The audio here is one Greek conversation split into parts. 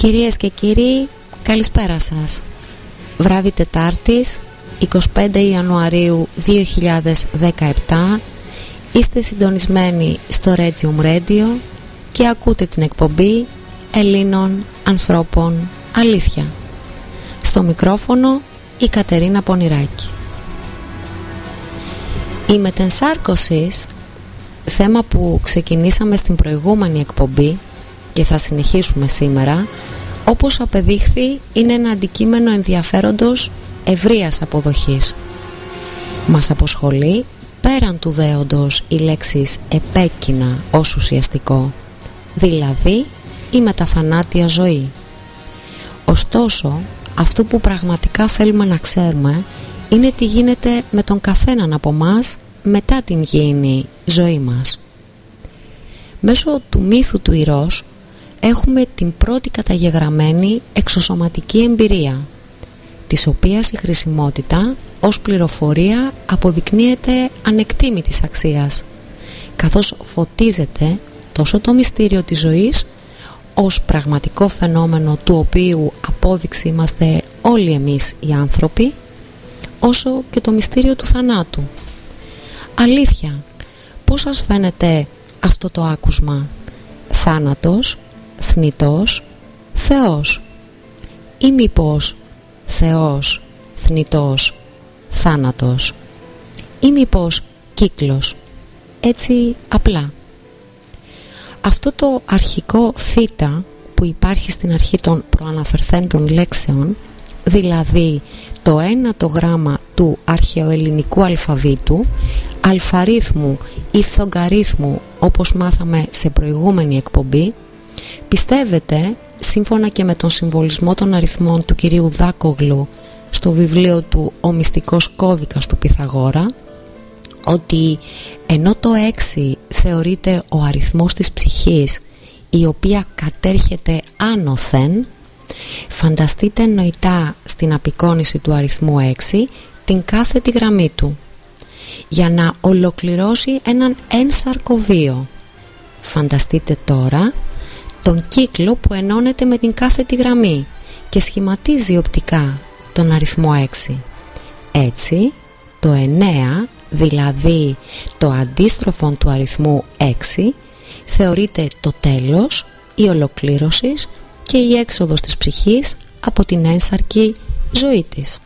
Κυρίες και κύριοι, καλησπέρα σας. Βράδυ Τετάρτης, 25 Ιανουαρίου 2017, είστε συντονισμένοι στο Regium Radio και ακούτε την εκπομπή Ελλήνων Ανθρώπων Αλήθεια. Στο μικρόφωνο η Κατερίνα Πονηράκη. Η μετενσάρκωσης, θέμα που ξεκινήσαμε στην προηγούμενη εκπομπή και θα συνεχίσουμε σήμερα, όπως απεδείχθη είναι ένα αντικείμενο ενδιαφέροντος ευρείας αποδοχής. Μας αποσχολεί πέραν του δέοντος η λέξη επέκεινα ως ουσιαστικό, δηλαδή η μεταθανάτια ζωή. Ωστόσο, αυτό που πραγματικά θέλουμε να ξέρουμε είναι τι γίνεται με τον καθέναν από μας μετά την γήινη ζωή μας. Μέσω του μύθου του Ηρός έχουμε την πρώτη καταγεγραμμένη εξωσωματική εμπειρία της οποίας η χρησιμότητα ως πληροφορία αποδεικνύεται ανεκτήμητης αξίας καθώς φωτίζεται τόσο το μυστήριο της ζωής ως πραγματικό φαινόμενο του οποίου απόδειξη είμαστε όλοι εμείς οι άνθρωποι όσο και το μυστήριο του θανάτου. Αλήθεια, πώς σας φαίνεται αυτό το άκουσμα; Θάνατος θνητός Θεός. Ή μήπως Θεός θνητός θάνατος. Ή μήπως κύκλος. Έτσι απλά. Αυτό το αρχικό θήτα που υπάρχει στην αρχή των προαναφερθέντων λέξεων δηλαδή το ένατο γράμμα του αρχαιοελληνικού αλφαβήτου αλφαρίθμου ή φθογκαρίθμου όπως μάθαμε σε προηγούμενη εκπομπή Πιστεύετε, σύμφωνα και με τον συμβολισμό των αριθμών του κυρίου Δάκογλου στο βιβλίο του «Ο μυστικός κώδικας του Πυθαγόρα» ότι ενώ το 6 θεωρείται ο αριθμός της ψυχής η οποία κατέρχεται άνωθεν φανταστείτε νοητά στην απεικόνηση του αριθμού 6 την κάθετη γραμμή του για να ολοκληρώσει έναν ένσαρκο βίο. Φανταστείτε τώρα τον κύκλο που ενώνεται με την κάθετη γραμμή και σχηματίζει οπτικά τον αριθμό 6. Έτσι, το 9, δηλαδή το αντίστροφο του αριθμού 6, θεωρείται το τέλος, η ολοκλήρωσης και η έξοδος της ψυχής από την ένσαρκη ζωή της.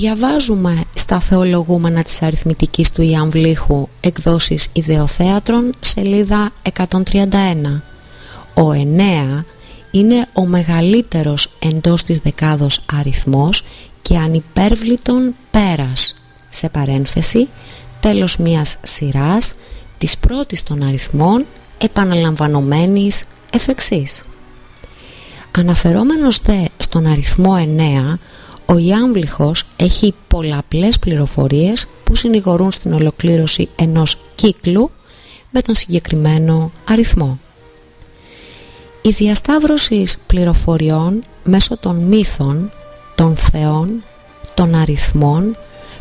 Διαβάζουμε στα θεολογούμενα της αριθμητικής του Ιαμβλήχου εκδόσεις ιδεοθέατρων σελίδα 131. Ο 9 είναι ο μεγαλύτερος εντός της δεκάδος αριθμός και ανυπέρβλητον πέρας σε παρένθεση τέλος μιας σειράς της πρώτης των αριθμών επαναλαμβανομένης εφ' εξής. Αναφερόμενος δε στον αριθμό 9 ο Ιάμβληχος έχει πολλαπλές πληροφορίες που συνηγορούν στην ολοκλήρωση ενός κύκλου με τον συγκεκριμένο αριθμό. Η διασταύρωση πληροφοριών μέσω των μύθων, των θεών, των αριθμών,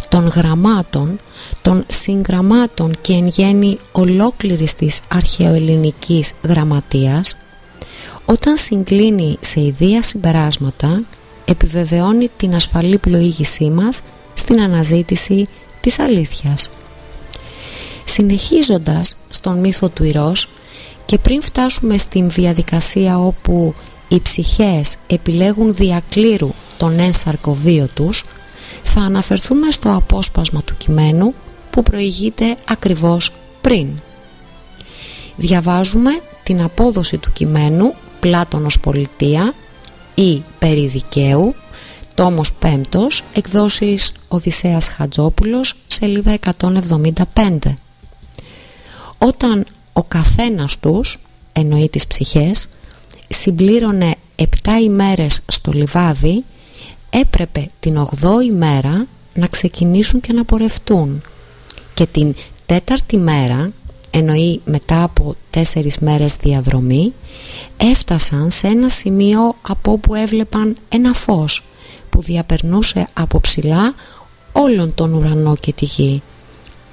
των γραμμάτων, των συγγραμμάτων και εν γέννη ολόκληρης της αρχαιοελληνικής γραμματείας όταν συγκλίνει σε ιδία συμπεράσματα επιβεβαιώνει την ασφαλή πλοήγησή μας στην αναζήτηση της αλήθειας. Συνεχίζοντας στον μύθο του Ηρός και πριν φτάσουμε στην διαδικασία όπου οι ψυχές επιλέγουν διακλήρου τον ένσαρκο βίο τους θα αναφερθούμε στο απόσπασμα του κειμένου που προηγείται ακριβώς πριν. Διαβάζουμε την απόδοση του κειμένου Πλάτωνος Πολιτεία ή περί δικαίου τόμος πέμπτος, εκδόσεις Οδυσσέας Χατζόπουλος, σελίδα 175. Όταν ο καθένας τους, εννοεί τις ψυχές, συμπλήρωνε 7 ημέρες στο λιβάδι, έπρεπε την 8η μέρα να ξεκινήσουν και να πορευτούν και την τέταρτη μέρα εννοεί μετά από τέσσερις μέρες διαδρομή έφτασαν σε ένα σημείο από όπου έβλεπαν ένα φως που διαπερνούσε από ψηλά όλον τον ουρανό και τη γη.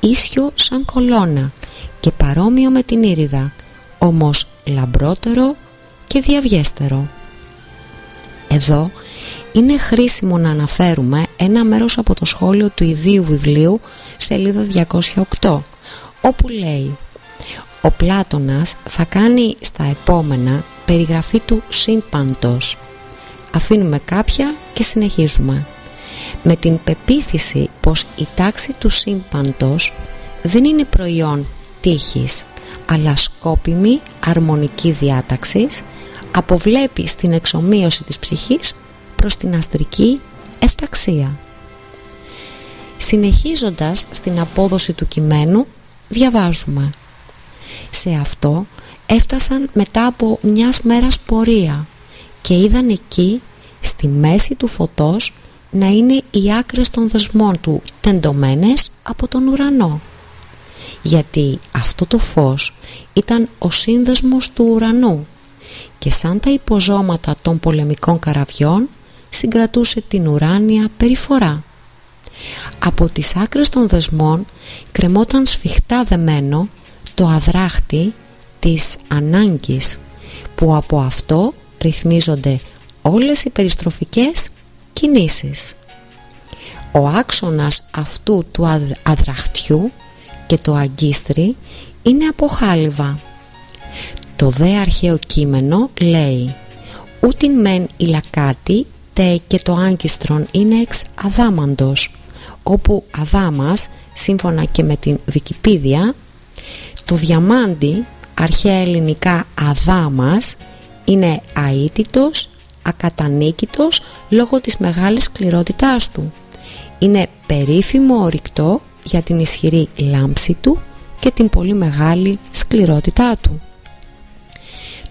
Ίσιο σαν κολόνα και παρόμοιο με την ήριδα όμως λαμπρότερο και διαβιέστερο. Εδώ είναι χρήσιμο να αναφέρουμε ένα μέρος από το σχόλιο του ιδίου βιβλίου σελίδα 208 όπου λέει ο Πλάτωνας θα κάνει στα επόμενα περιγραφή του σύμπαντος. Αφήνουμε κάποια και συνεχίζουμε. Με την πεποίθηση πως η τάξη του σύμπαντος δεν είναι προϊόν τύχης αλλά σκόπιμη αρμονική διάταξης αποβλέπει στην εξομοίωση της ψυχής προς την αστρική εφταξία. Συνεχίζοντας στην απόδοση του κειμένου διαβάζουμε Σε αυτό έφτασαν μετά από μιας μέρας πορεία και είδαν εκεί στη μέση του φωτός να είναι οι άκρες των δεσμών του τεντωμένες από τον ουρανό γιατί αυτό το φως ήταν ο σύνδεσμος του ουρανού και σαν τα υποζώματα των πολεμικών καραβιών συγκρατούσε την ουράνια περιφορά. Από τις άκρες των δεσμών κρεμόταν σφιχτά δεμένο το αδράχτη της ανάγκης που από αυτό ρυθμίζονται όλες οι περιστροφικές κινήσεις. Ο άξονας αυτού του αδραχτιού και το αγκίστρι είναι από χάλιβα. Το δε αρχαίο κείμενο λέει «Ούτιν μεν ηλακάτη τε και το άγκιστρον είναι εξ αδάμαντος» όπου αδάμας, σύμφωνα και με την Βικιπίδια, το διαμάντι, αρχαία ελληνικά αδάμας, είναι αίτητος, ακατανίκητος λόγω της μεγάλης σκληρότητάς του. Είναι περίφημο ορυκτό για την ισχυρή λάμψη του και την πολύ μεγάλη σκληρότητά του.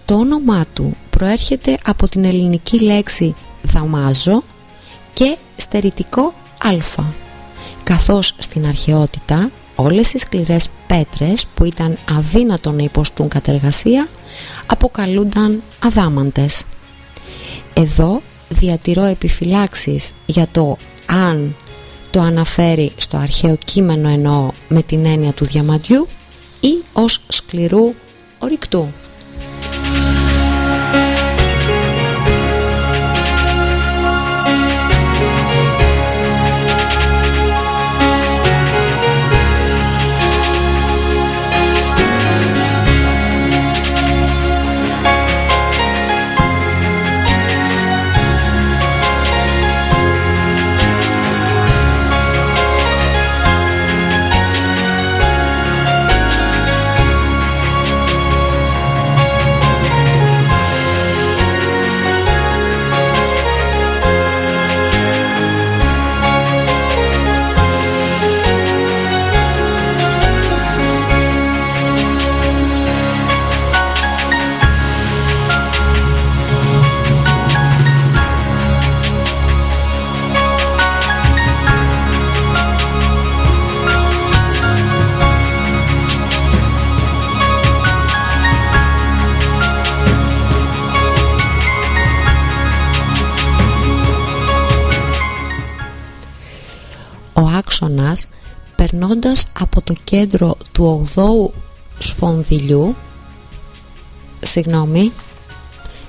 Το όνομά του προέρχεται από την ελληνική λέξη δαμάζω και στερητικό α καθώς στην αρχαιότητα όλες οι σκληρές πέτρες που ήταν αδύνατο να υποστούν κατεργασία αποκαλούνταν αδάμαντες. Εδώ διατηρώ επιφυλάξεις για το αν το αναφέρει στο αρχαίο κείμενο εννοώ με την έννοια του διαμαντιού ή ως σκληρού ορυκτού. Από το κέντρο του 8ου σφονδυλιού. Συγγνώμη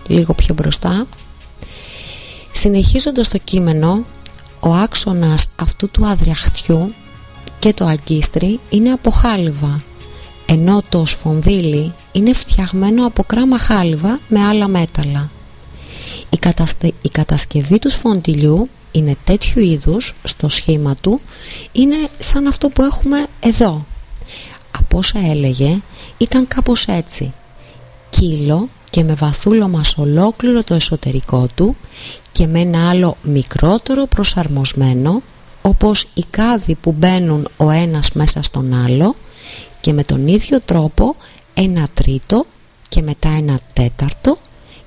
λίγο πιο μπροστά. Συνεχίζοντας το κείμενο ο άξονας αυτού του αδριαχτιού και το αγκίστρι είναι από χάλιβα ενώ το σφονδύλι είναι φτιαγμένο από κράμα χάλιβα με άλλα μέταλλα. Η, η κατασκευή του σφοντιλιού είναι τέτοιου είδους στο σχήμα του είναι σαν αυτό που έχουμε εδώ από όσα έλεγε ήταν κάπως έτσι κύλο και με βαθούλωμα σε ολόκληρο το εσωτερικό του και με ένα άλλο μικρότερο προσαρμοσμένο όπως οι κάδοι που μπαίνουν ο ένας μέσα στον άλλο και με τον ίδιο τρόπο ένα τρίτο και μετά ένα τέταρτο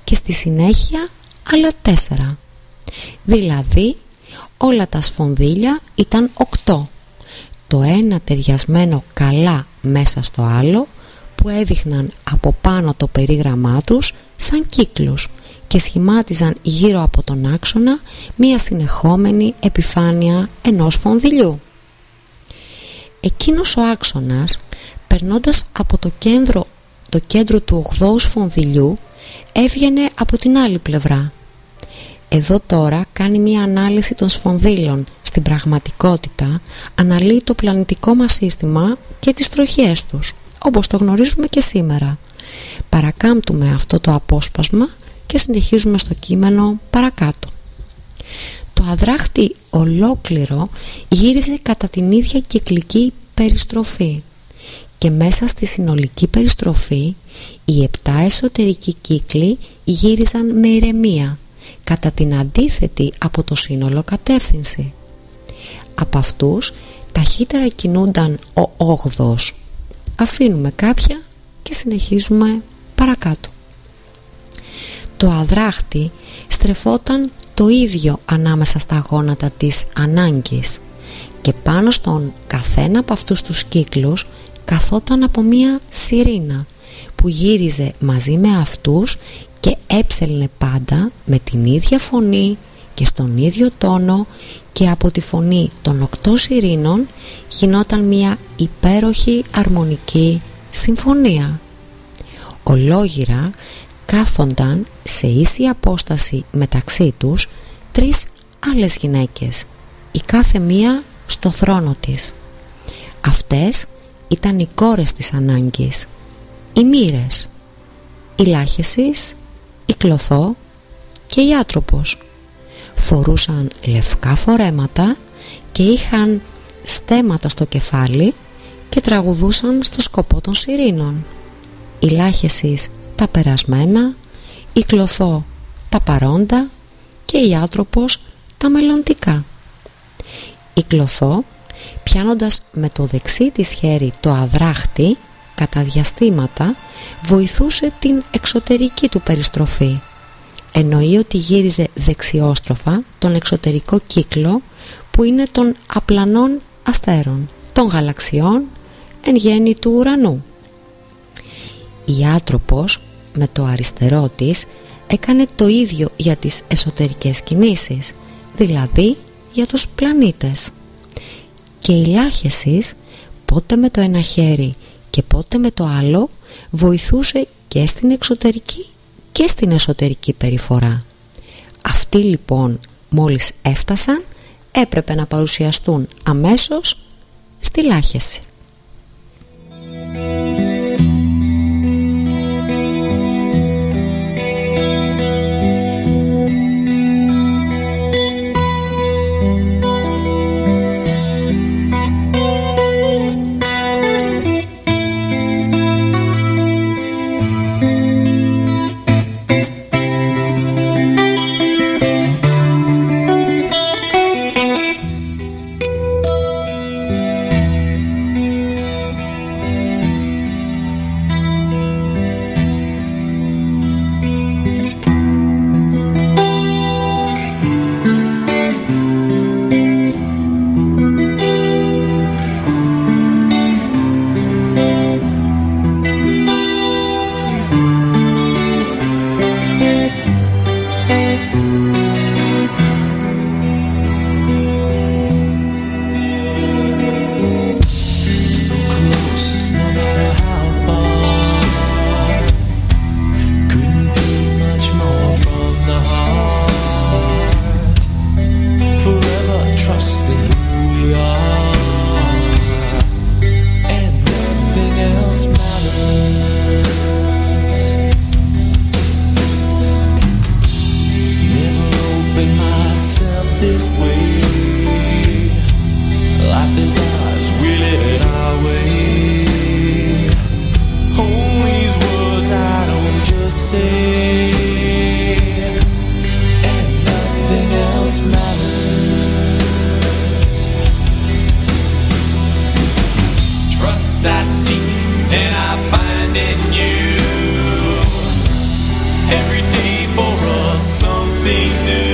και στη συνέχεια άλλα τέσσερα. Δηλαδή όλα τα σφονδύλια ήταν οκτώ. Το ένα ταιριασμένο καλά μέσα στο άλλο που έδειχναν από πάνω το περίγραμμά τους σαν κύκλους και σχημάτιζαν γύρω από τον άξονα μία συνεχόμενη επιφάνεια ενός φονδυλιού. Εκείνος ο άξονας, περνώντας από το κέντρο, το κέντρο του ογδόου σφονδυλιού, έβγαινε από την άλλη πλευρά. Εδώ τώρα κάνει μία ανάλυση των σφονδύλων. Στην πραγματικότητα αναλύει το πλανητικό μας σύστημα και τις τροχιές τους, όπως το γνωρίζουμε και σήμερα. Παρακάμπτουμε αυτό το απόσπασμα και συνεχίζουμε στο κείμενο παρακάτω. Το αδράχτη ολόκληρο γύριζε κατά την ίδια κυκλική περιστροφή και μέσα στη συνολική περιστροφή οι επτά εσωτερικοί κύκλοι γύριζαν με ηρεμία κατά την αντίθετη από το σύνολο κατεύθυνση. Από αυτούς ταχύτερα κινούνταν ο όγδος. Αφήνουμε κάποια και συνεχίζουμε παρακάτω. Το αδράχτη στρεφόταν το ίδιο ανάμεσα στα γόνατα της ανάγκης και πάνω στον καθένα από αυτούς τους κύκλους καθόταν από μία σιρήνα που γύριζε μαζί με αυτούς και έψελνε πάντα με την ίδια φωνή και στον ίδιο τόνο και από τη φωνή των οκτώ σιρήνων γινόταν μια υπέροχη αρμονική συμφωνία. Ολόγυρα κάθονταν σε ίση απόσταση μεταξύ τους τρεις άλλες γυναίκες, η κάθε μία στο θρόνο της. Αυτές ήταν οι κόρες της ανάγκης, οι μοίρες, η λάχεσης, η κλωθό και η άτροπος. Φορούσαν λευκά φορέματα και είχαν στέματα στο κεφάλι και τραγουδούσαν στο σκοπό των σιρήνων. Η λάχεσης τα περασμένα, η κλωθό τα παρόντα και η άτροπος τα μελλοντικά. Η κλωθό πιάνοντας με το δεξί της χέρι το αδράχτη κατά διαστήματα βοηθούσε την εξωτερική του περιστροφή. Εννοεί ότι γύριζε δεξιόστροφα τον εξωτερικό κύκλο που είναι των απλανών αστέρων, των γαλαξιών εν γέννη του ουρανού. Η άτροπος με το αριστερό της έκανε το ίδιο για τις εσωτερικές κινήσεις, δηλαδή για τους πλανήτες. Και η λάχεσης πότε με το ένα χέρι και πότε με το άλλο βοηθούσε και στην εξωτερική και στην εσωτερική περιφορά. Αυτοί λοιπόν μόλις έφτασαν έπρεπε να παρουσιαστούν αμέσως στη λάχεση. best I see and I find in you. Every day for us something new.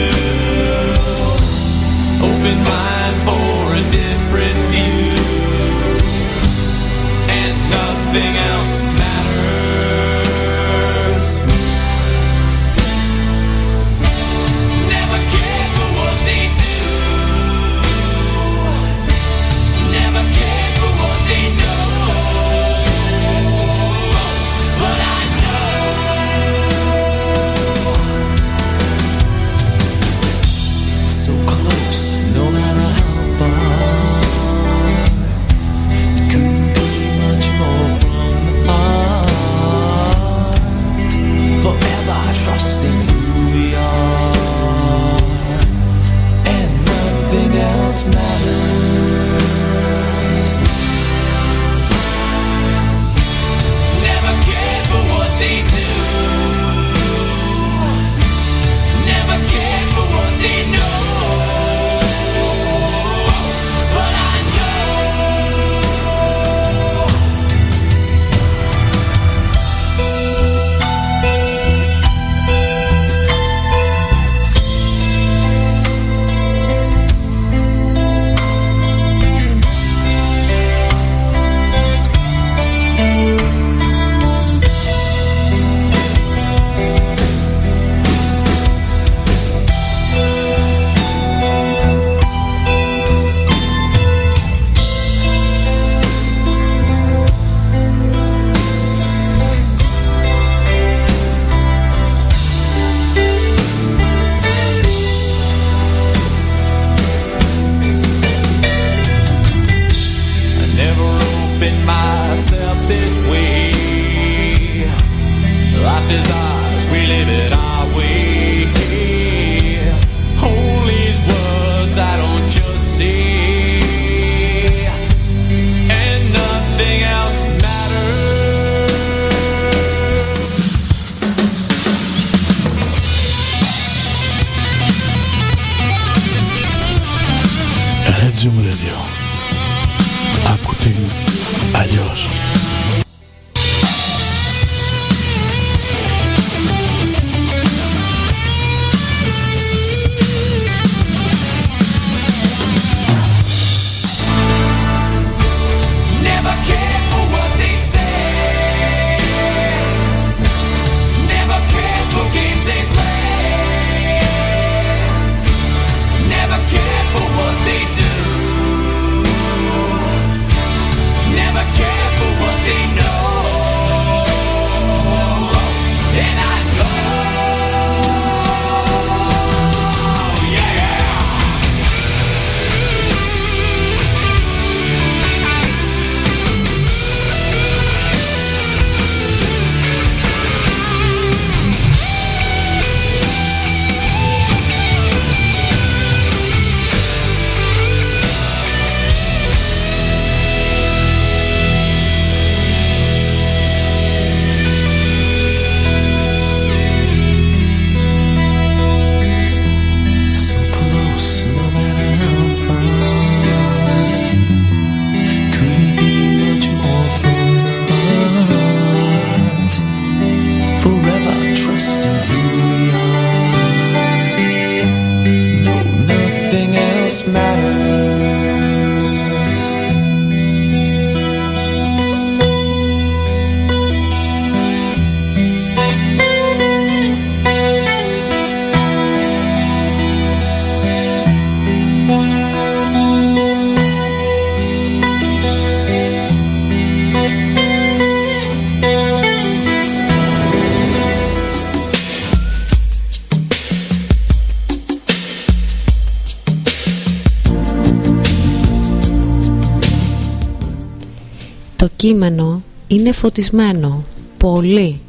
Κείμενο είναι φωτισμένο. Πολύ.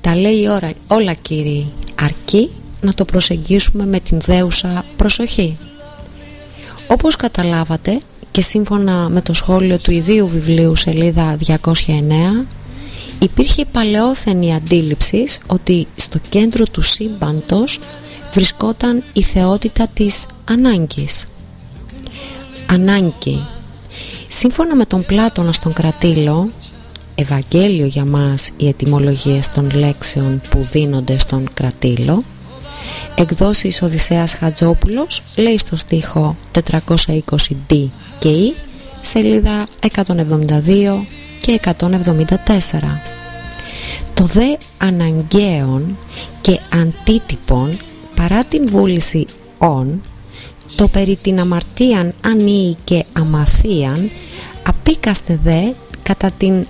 Τα λέει ώρα, όλα κύριοι. Αρκεί να το προσεγγίσουμε με την δέουσα προσοχή. Όπως καταλάβατε και σύμφωνα με το σχόλιο του ιδίου βιβλίου σελίδα 209 υπήρχε παλαιόθενη αντίληψη ότι στο κέντρο του σύμπαντος βρισκόταν η θεότητα της ανάγκης. Ανάγκη Σύμφωνα με τον Πλάτωνα στον Κρατήλο, Ευαγγέλιο για μας οι ετυμολογίες των λέξεων που δίνονται στον Κρατήλο, εκδόσεις Οδυσσέας Χατζόπουλος λέει στο στίχο 420D και E, σελίδα 172 και 174. Το δε αναγκαίων και αντίτυπων παρά την βούληση «ον» το περί την αμαρτίαν ανή και αμαθίαν απίκαστε δε κατά, την,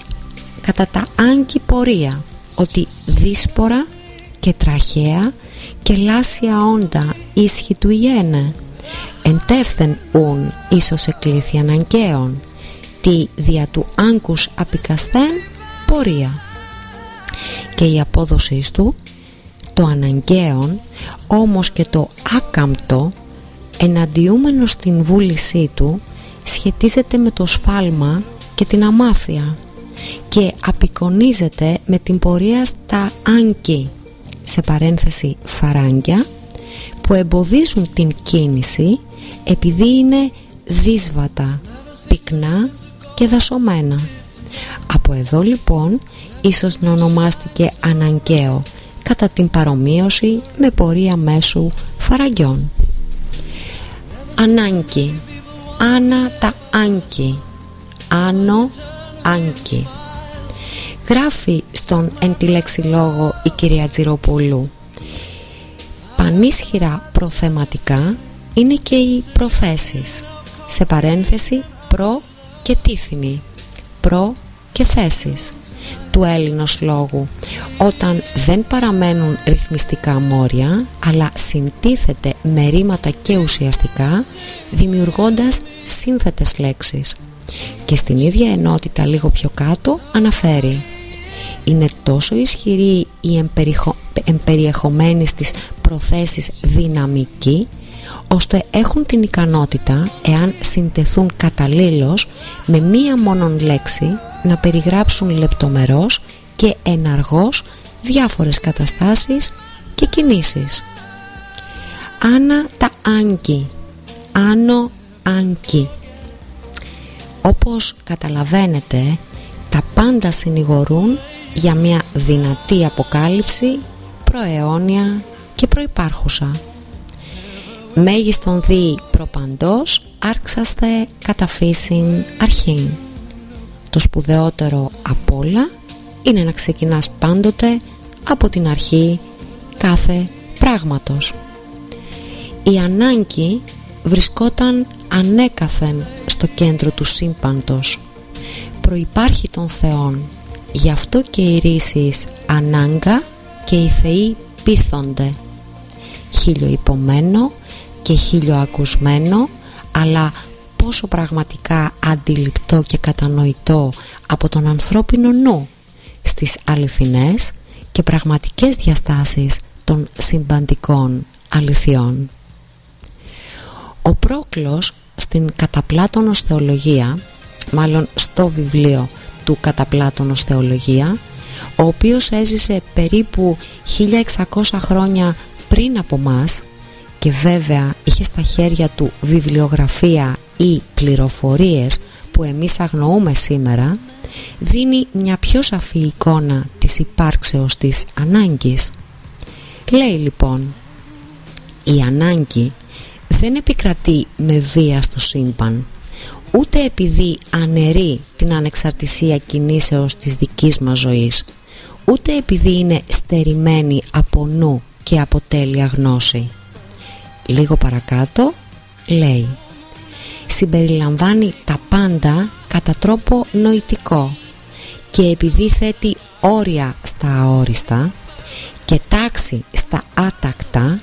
κατά τα άγκη πορεία ότι δύσπορα και τραχαία και λάσια όντα ίσχυ του γένε. Εντεύθεν ούν ίσως εκλήθη αναγκαίων τι δια του άγκους απικασθέν πορεία. Και η απόδοση του το αναγκαίον όμως και το άκαμπτο εναντιούμενος στην βούλησή του σχετίζεται με το σφάλμα και την αμάθεια και απεικονίζεται με την πορεία στα άγκη σε παρένθεση φαράγγια που εμποδίζουν την κίνηση επειδή είναι δύσβατα, πυκνά και δασωμένα. Από εδώ λοιπόν ίσως να ονομάστηκε αναγκαίο κατά την παρομοίωση με πορεία μέσου φαραγγιών. Ανάγκη Άνα τα Άγκη Άνω Άγκη Γράφει στον εν τη λέξη λόγο η κυρία Τζιροπούλου. Πανίσχυρα προθεματικά είναι και οι προθέσεις. Σε παρένθεση προ και τίθινη. Προ και θέσεις του Έλληνος λόγου. Όταν δεν παραμένουν ρυθμιστικά μόρια αλλά συντίθεται με ρήματα και ουσιαστικά δημιουργώντας σύνθετες λέξεις. Και στην ίδια ενότητα λίγο πιο κάτω αναφέρει. Είναι τόσο ισχυρή η εμπεριεχομένη στις προθέσεις δυναμική ώστε έχουν την ικανότητα, εάν συντεθούν καταλήλως, με μία μόνον λέξη να περιγράψουν λεπτομερώς και εναργώς διάφορες καταστάσεις και κινήσεις. Άνα τα άγκη, άνω άγκη. Όπως καταλαβαίνετε, τα πάντα συνηγορούν για μια δυνατή αποκάλυψη προαιώνια και προϋπάρχουσα. Μέγιστον δι προπαντός άρξαστε κατά φύσιν αρχήν. Το σπουδαιότερο απ' όλα είναι να ξεκινάς πάντοτε από την αρχή κάθε πράγματος. Η ανάγκη βρισκόταν ανέκαθεν στο κέντρο του σύμπαντος. Προϋπάρχει των Θεών. Γι' αυτό και οι ρίσεις ανάγκα και οι Θεοί πείθονται. Χίλιο υπομένο και χίλιο ακουσμένο, αλλά πόσο πραγματικά αντιληπτό και κατανοητό από τον ανθρώπινο νου στις αληθινές και πραγματικές διαστάσεις των συμπαντικών αληθιών. Ο Πρόκλος στην καταπλάτωνος θεολογία, μάλλον στο βιβλίο του καταπλάτωνος θεολογία, ο οποίος έζησε περίπου 1600 χρόνια πριν από μας και βέβαια είχε στα χέρια του βιβλιογραφία ή πληροφορίες που εμείς αγνοούμε σήμερα δίνει μια πιο σαφή εικόνα της υπάρξεως της ανάγκης. Λέει λοιπόν η ανάγκη δεν επικρατεί με βία στο σύμπαν ούτε επειδή αναιρεί την ανεξαρτησία κινήσεως της δικής μας ζωής ούτε επειδή είναι στερημένη από νου και από τέλεια γνώση. Λίγο παρακάτω λέει συμπεριλαμβάνει τα πάντα κατά τρόπο νοητικό και επειδή θέτει όρια στα αόριστα και τάξη στα άτακτα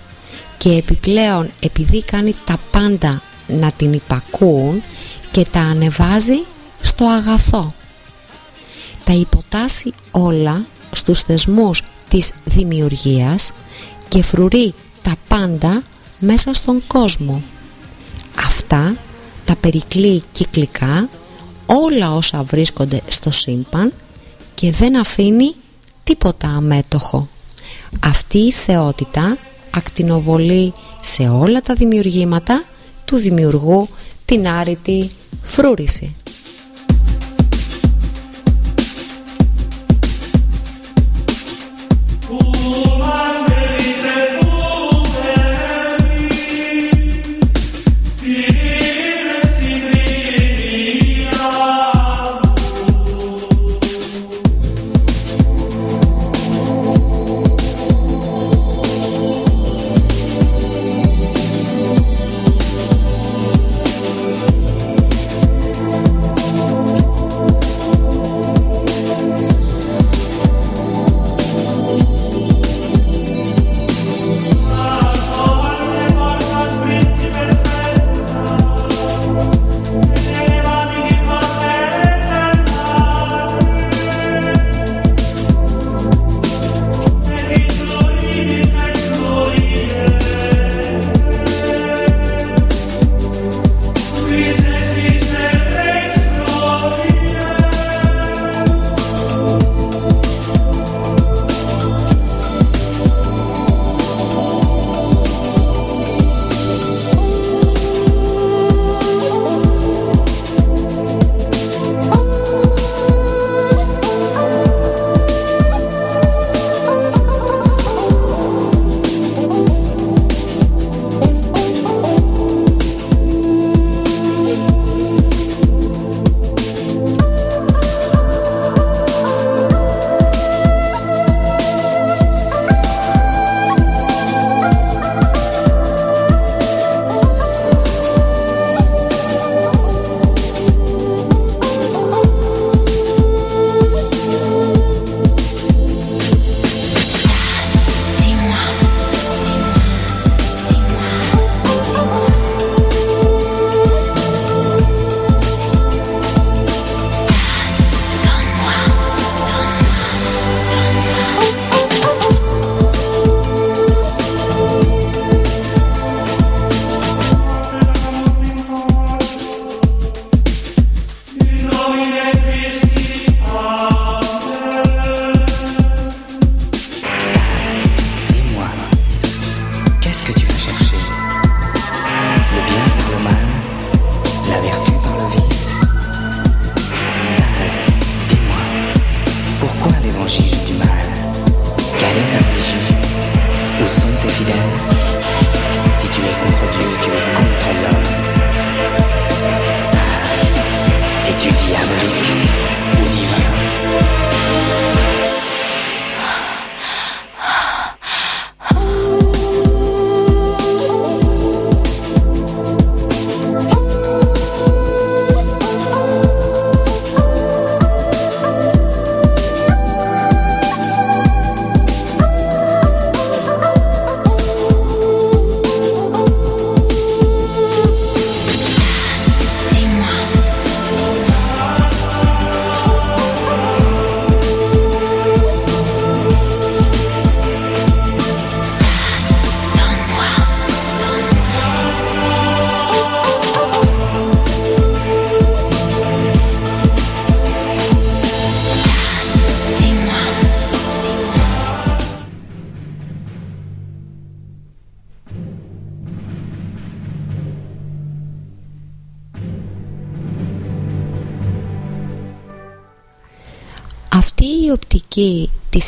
και επιπλέον επειδή κάνει τα πάντα να την υπακούν και τα ανεβάζει στο αγαθό. Τα υποτάσσει όλα στους θεσμούς της δημιουργίας και φρουρεί τα πάντα μέσα στον κόσμο. Αυτά τα περικλεί κυκλικά όλα όσα βρίσκονται στο σύμπαν και δεν αφήνει τίποτα αμέτωχο. Αυτή η θεότητα ακτινοβολεί σε όλα τα δημιουργήματα του δημιουργού την άρρητη φρούρηση.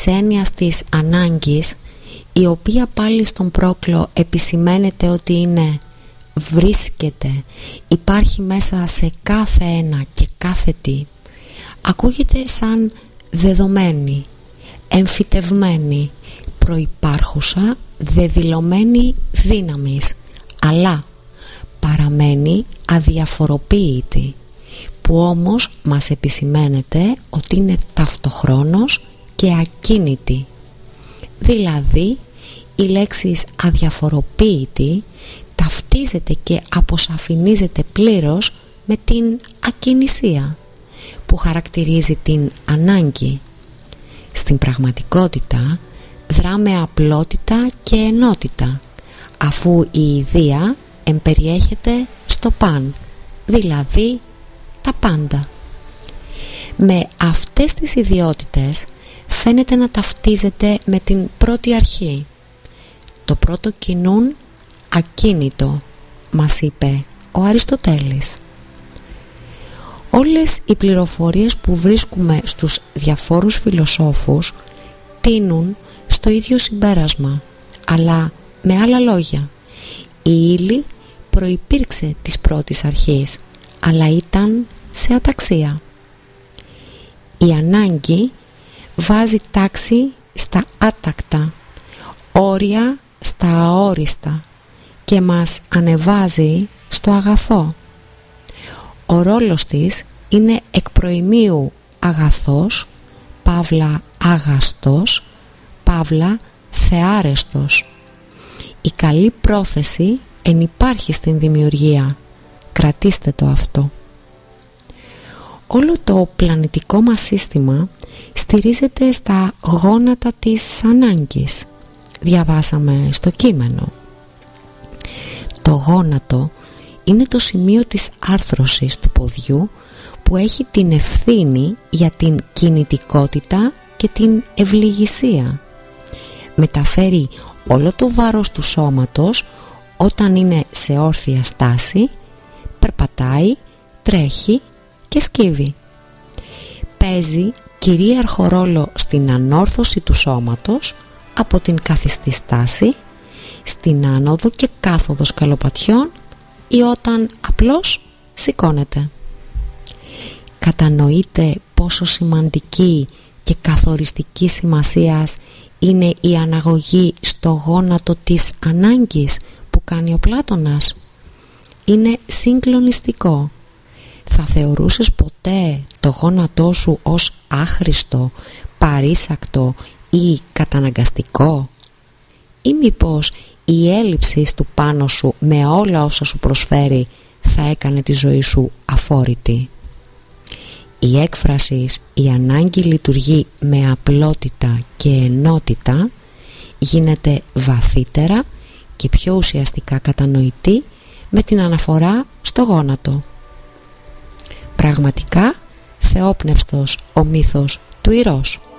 Της έννοιας της ανάγκης η οποία πάλι στον πρόκλο επισημαίνεται ότι είναι βρίσκεται, υπάρχει μέσα σε κάθε ένα και κάθε τι ακούγεται σαν δεδομένη, εμφυτευμένη, προϋπάρχουσα, δεδηλωμένη δύναμης αλλά παραμένει αδιαφοροποίητη που όμως μας επισημαίνεται ότι είναι ταυτοχρόνος και ακίνητη δηλαδή η λέξη αδιαφοροποίητη ταυτίζεται και αποσαφηνίζεται πλήρως με την ακινησία που χαρακτηρίζει την ανάγκη. Στην πραγματικότητα δράμε απλότητα και ενότητα αφού η ιδέα εμπεριέχεται στο παν, δηλαδή τα πάντα. Με αυτές τις ιδιότητες φαίνεται να ταυτίζεται με την πρώτη αρχή. Το πρώτο κινούν ακίνητο, μας είπε ο Αριστοτέλης. Όλες οι πληροφορίες που βρίσκουμε στους διαφόρους φιλοσόφους τίνουν στο ίδιο συμπέρασμα, αλλά με άλλα λόγια. Η ύλη προϋπήρξε της πρώτης αρχής, αλλά ήταν σε αταξία. Η ανάγκη βάζει τάξη στα άτακτα, όρια στα αόριστα και μας ανεβάζει στο αγαθό. Ο ρόλος της είναι εκ προημίου αγαθός, παύλα αγαστός, παύλα θεάρεστος. Η καλή πρόθεση ενυπάρχει στην δημιουργία. Κρατήστε το αυτό. Όλο το πλανητικό μας σύστημα στηρίζεται στα γόνατα της ανάγκης. Διαβάσαμε στο κείμενο. Το γόνατο είναι το σημείο της άρθρωσης του ποδιού που έχει την ευθύνη για την κινητικότητα και την ευληγησία. Μεταφέρει όλο το βάρος του σώματος όταν είναι σε όρθια στάση, περπατάει, τρέχει και σκύβει. Παίζει κυρίαρχο ρόλο στην ανόρθωση του σώματος από την καθιστή στάση, στην άνοδο και κάθοδος σκαλοπατιών ή όταν απλώς σηκώνεται. Κατανοείτε πόσο σημαντική και καθοριστική σημασίας είναι η αναγωγή στο γόνατο της ανάγκης που κάνει ο Πλάτωνας. Είναι συγκλονιστικό. Θα θεωρούσες ποτέ το γόνατό σου ως άχρηστο, παρήσακτο ή καταναγκαστικό; Ή μήπως η έλλειψη του πάνω σου με όλα όσα σου προσφέρει θα έκανε τη ζωή σου αφόρητη; Η έκφραση «η ανάγκη λειτουργεί με απλότητα και ενότητα» γίνεται βαθύτερα και πιο ουσιαστικά κατανοητή με την αναφορά στο γόνατο. Πραγματικά θεόπνευστος ο μύθος του Ηρώσου.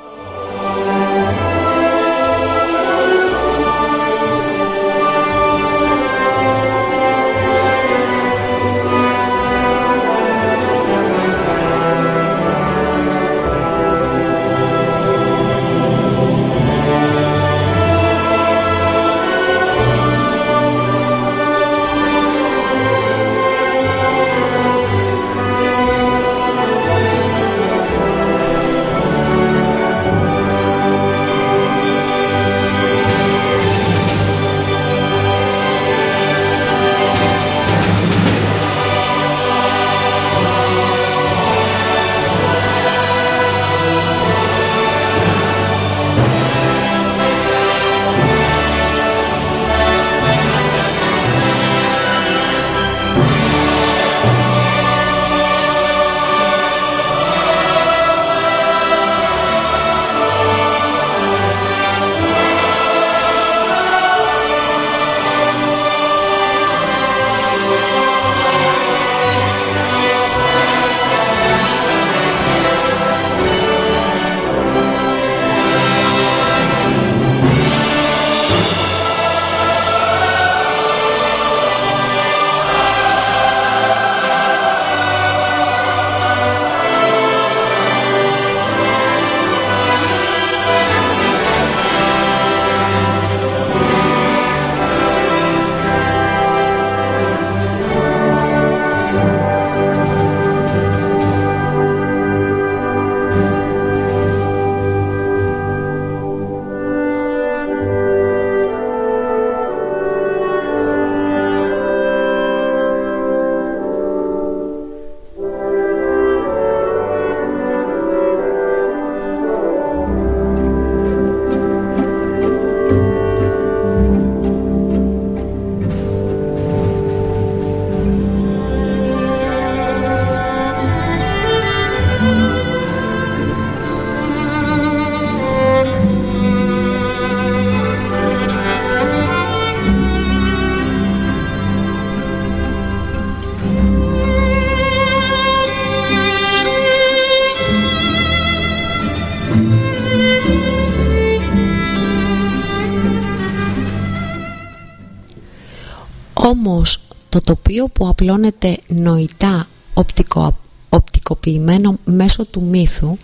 Όμως το τοπίο που απλώνεται νοητά οπτικο, οπτικοποιημένο μέσω του μύθου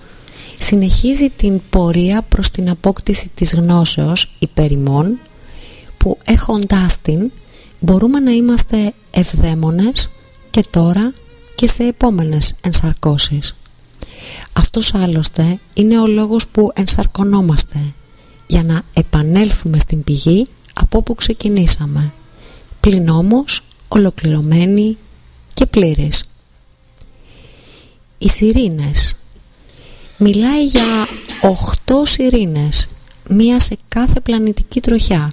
συνεχίζει την πορεία προς την απόκτηση της γνώσεως υπερημών που έχοντάς την μπορούμε να είμαστε ευδαίμονες και τώρα και σε επόμενες ενσαρκώσεις. Αυτός άλλωστε είναι ο λόγος που ενσαρκωνόμαστε για να επανέλθουμε στην πηγή από όπου ξεκινήσαμε πλην όμως ολοκληρωμένη και πλήρης. Οι σιρήνες Μιλάει για 8 σιρήνες, μία σε κάθε πλανητική τροχιά,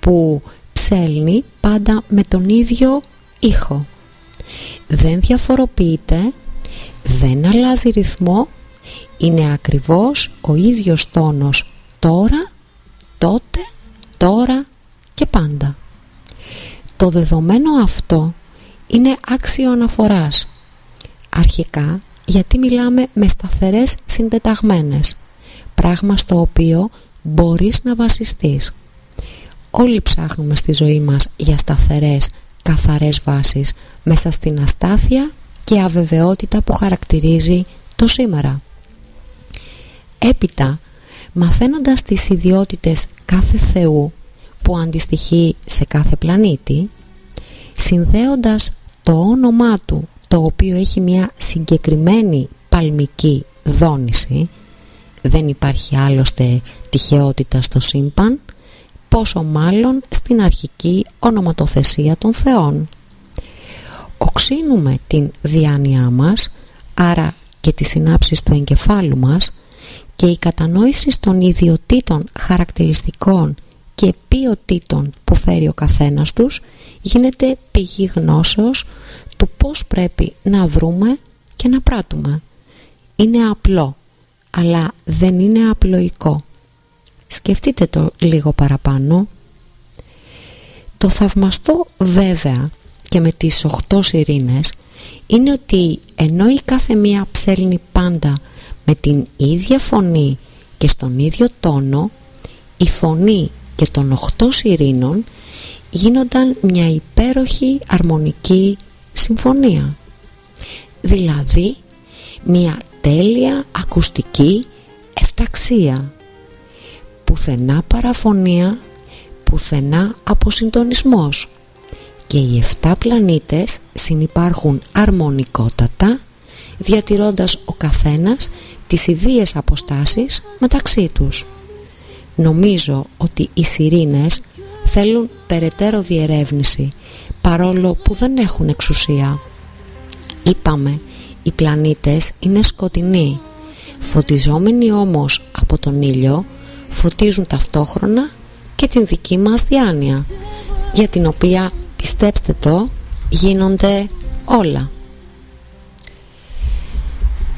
που ψέλνει πάντα με τον ίδιο ήχο. Δεν διαφοροποιείται, δεν αλλάζει ρυθμό, είναι ακριβώς ο ίδιος τόνος τώρα, τότε, τώρα και πάντα. Το δεδομένο αυτό είναι άξιο αναφοράς. Αρχικά γιατί μιλάμε με σταθερές συντεταγμένες, πράγμα στο οποίο μπορείς να βασιστείς. Όλοι ψάχνουμε στη ζωή μας για σταθερές, καθαρές βάσεις μέσα στην αστάθεια και αβεβαιότητα που χαρακτηρίζει το σήμερα. Έπειτα, μαθαίνοντας τις ιδιότητες κάθε Θεού που αντιστοιχεί σε κάθε πλανήτη, συνδέοντας το όνομά του το οποίο έχει μια συγκεκριμένη παλμική δόνηση δεν υπάρχει άλλωστε τυχαιότητα στο σύμπαν πόσο μάλλον στην αρχική ονοματοθεσία των θεών. Οξύνουμε την διάνοιά μας άρα και τις συνάψεις του εγκεφάλου μας και η κατανόηση των ιδιωτήτων χαρακτηριστικών και ποιοτήτων που φέρει ο καθένας τους γίνεται πηγή γνώσεως του πώς πρέπει να βρούμε και να πράττουμε. Είναι απλό, αλλά δεν είναι απλοϊκό. Σκεφτείτε το λίγο παραπάνω. Το θαυμαστό βέβαια και με τις οχτώ σιρήνες είναι ότι ενώ η κάθε μία ψέλνει πάντα με την ίδια φωνή και στον ίδιο τόνο η φωνή και των οχτώ σιρήνων γίνονταν μια υπέροχη αρμονική συμφωνία. Δηλαδή μια τέλεια ακουστική εφταξία. Πουθενά παραφωνία πουθενά αποσυντονισμός. Και οι 7 πλανήτες συνυπάρχουν αρμονικότατα διατηρώντας ο καθένας τις ιδίες αποστάσεις μεταξύ τους. Νομίζω ότι οι σιρήνες θέλουν περαιτέρω διερεύνηση παρόλο που δεν έχουν εξουσία. Είπαμε, οι πλανήτες είναι σκοτεινοί. Φωτιζόμενοι όμως από τον ήλιο φωτίζουν ταυτόχρονα και την δική μας διάνοια για την οποία, πιστέψτε το, γίνονται όλα.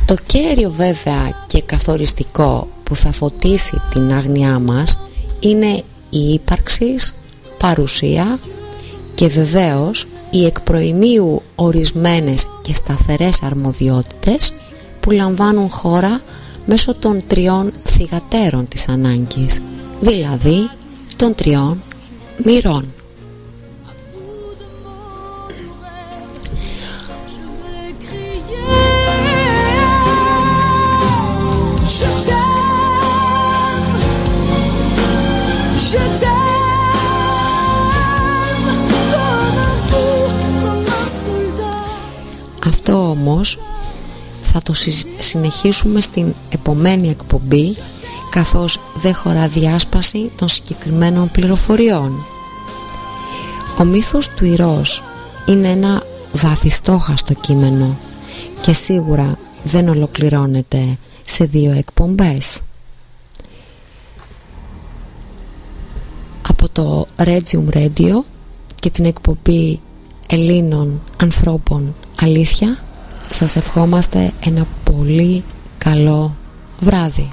Το κέριο βέβαια και καθοριστικό που θα φωτίσει την άγνοιά μας είναι η ύπαρξης, παρουσία και βεβαίως οι εκπροημίου ορισμένες και σταθερές αρμοδιότητες που λαμβάνουν χώρα μέσω των τριών θυγατέρων της ανάγκης, δηλαδή των τριών μοιρών. Αυτό όμως θα το συνεχίσουμε στην επομένη εκπομπή καθώς δεν χωρά διάσπαση των συγκεκριμένων πληροφοριών. Ο μύθος του Ηρός είναι ένα βαθιστόχαστο κείμενο και σίγουρα δεν ολοκληρώνεται σε δύο εκπομπές. Από το Regium Radio και την εκπομπή Ελλήνων ανθρώπων αλήθεια σας ευχόμαστε ένα πολύ καλό βράδυ